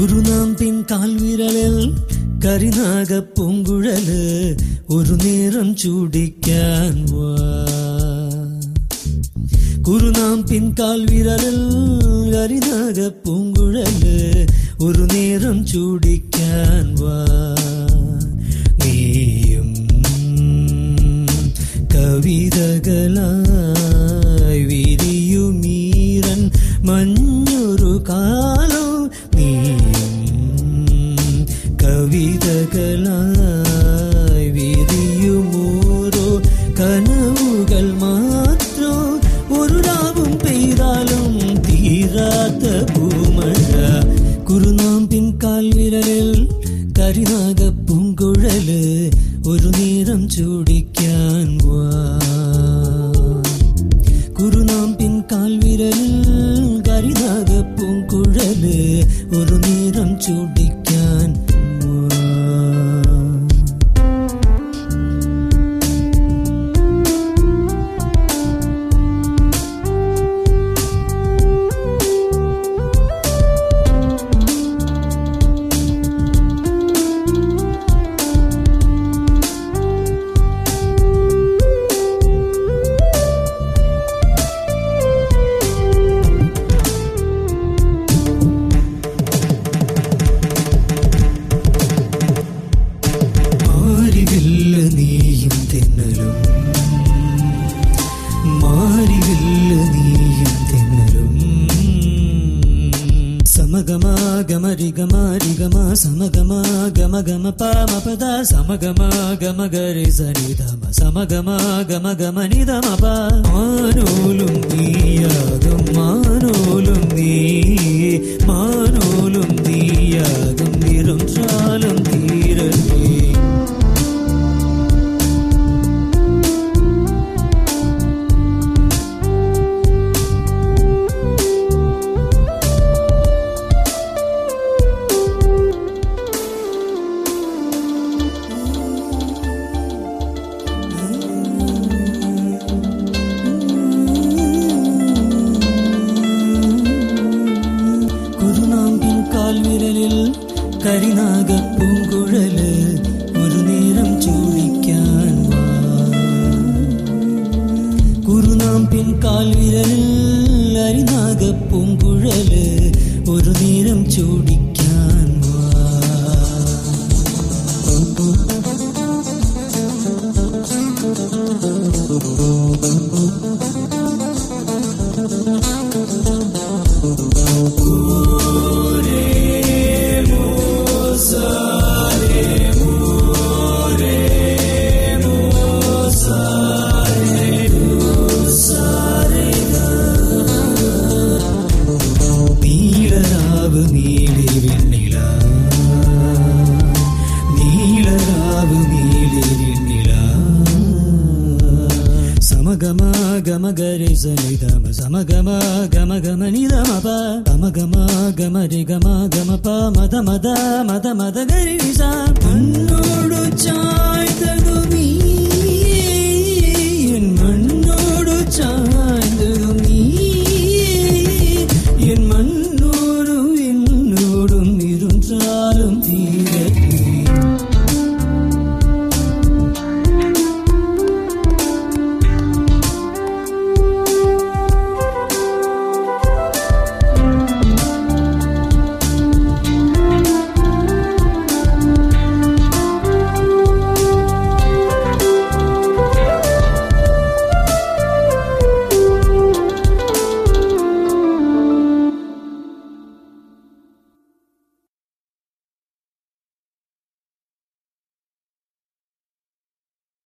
பின் கால் விரலில் கரிநாக பூங்குழலு ஒரு நேரம் சூடிக்கான் வா. குருநாம் பின் கால் விரலில் கரிநாக பூங்குழலு ஒரு நேரம் சூடிக்க விறகலாய் விரியுமோரோ கனவுகள் மாற்றோ ஒரு நாவும் பெய்தாலும் தீராத பூமழா. குருநாம்பின் கால் விரலில் கரிதாக பூங்குழலு ஒரு நேரம் சூடிக்கான் வா. குருநாம்பின் கால் விரலில் கரிதாக பூங்குழலு ஒரு நேரம் சூடிக்க గమగమ గమరి గమ సమగమ గమ గమ పమ పద సమగమ గమ గరి సని ధమ సమగమ గమ గమ నిధమ మానోలుంది యాగం మానోలుంది మానోలు കരിനാഗ പൂങ്കുഴൽ ഒരു നേരം ചൂടിക്കാൻ വാ. കുറുനാമ്പിൻ കാൽവിരലിൽ അരിനാഗ പൂങ്കുഴൽ ഒരു നേരം ചൂടിക്കാൻ വാ. గమ గరి సని ధమ సమ గమ గమ గమ ని ధమ ప గమ గమ గమ రి గమ గమ ప మద మద మద మద గరి విస మన్నోడు చాయ్తదు మీ என் மண்ணோடு சாய்ந்ததும் நீ என் மண்ணோடும் என்னோடும் இருந்தாலும் தீர